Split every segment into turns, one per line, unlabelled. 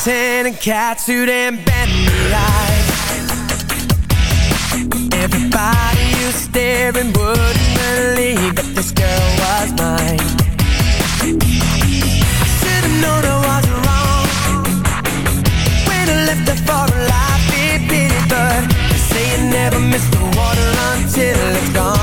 Satan and catsuit and Bentley eyes Everybody was staring wouldn't believe that this girl was mine. I should've known I was wrong. When I left her for a life it did But they say you never miss the water until it's gone.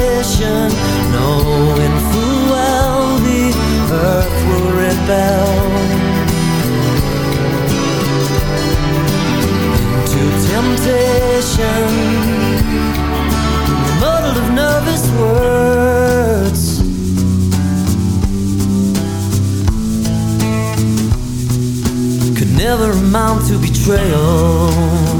Temptation, knowing full well the earth will rebel. Into temptation, muddled of nervous words. Could never amount to betrayal.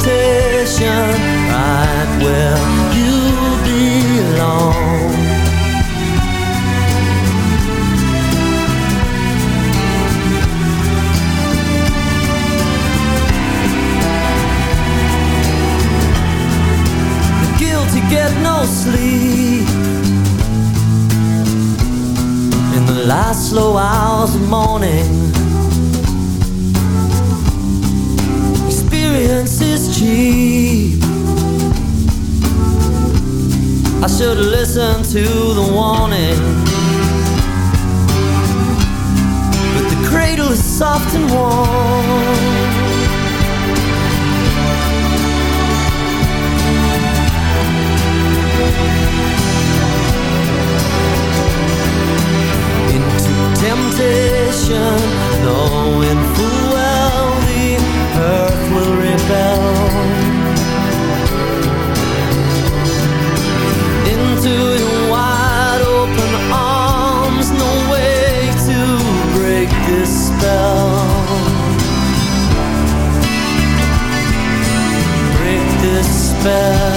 temptation, right where you belong. The guilty get no sleep in the last slow hours of morning. Experience is cheap. I should have listened to the warning. But the cradle is soft and warm. into temptation, knowing full spell.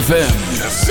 ZFM.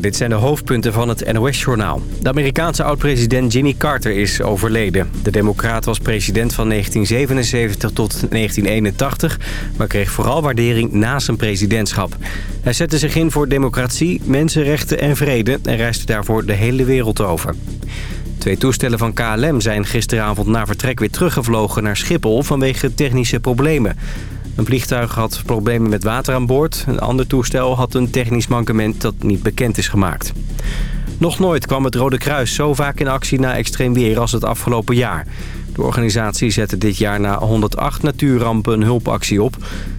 Dit zijn de hoofdpunten van het NOS-journaal. De Amerikaanse oud-president Jimmy Carter is overleden. De democraat was president van 1977 tot 1981... maar kreeg vooral waardering na zijn presidentschap. Hij zette zich in voor democratie, mensenrechten en vrede... en reisde daarvoor de hele wereld over. Twee toestellen van KLM zijn gisteravond na vertrek weer teruggevlogen naar Schiphol... vanwege technische problemen. Een vliegtuig had problemen met water aan boord. Een ander toestel had een technisch mankement dat niet bekend is gemaakt. Nog nooit kwam het Rode Kruis zo vaak in actie na extreem weer als het afgelopen jaar. De organisatie zette dit jaar na 108 natuurrampen een hulpactie op.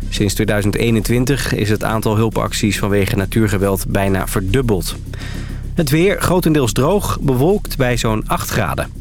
Sinds 2021 is het aantal hulpacties vanwege natuurgeweld bijna verdubbeld. Het weer grotendeels droog, bewolkt bij zo'n 8 graden.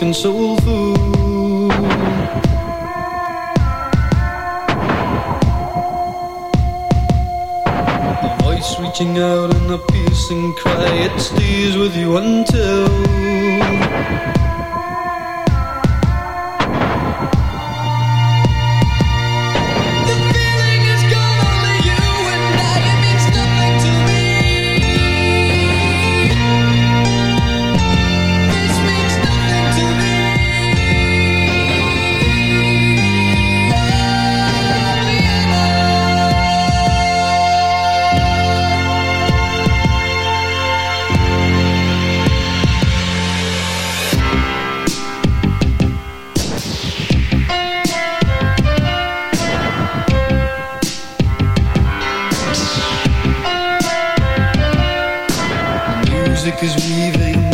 Consoled soul the voice reaching out in a piercing cry, it stays with you until. music is weaving.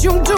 胸针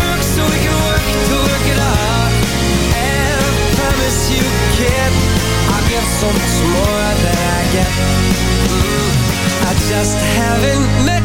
work to work it I get mm, I just haven't met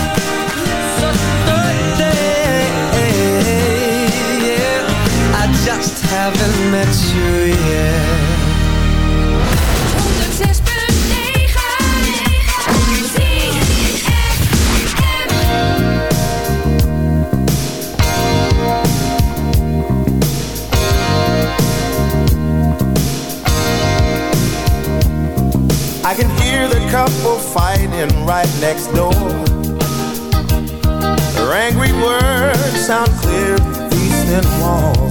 haven't met you yet
I can hear the couple fighting right next door. Their angry words sound clear through these thin walls.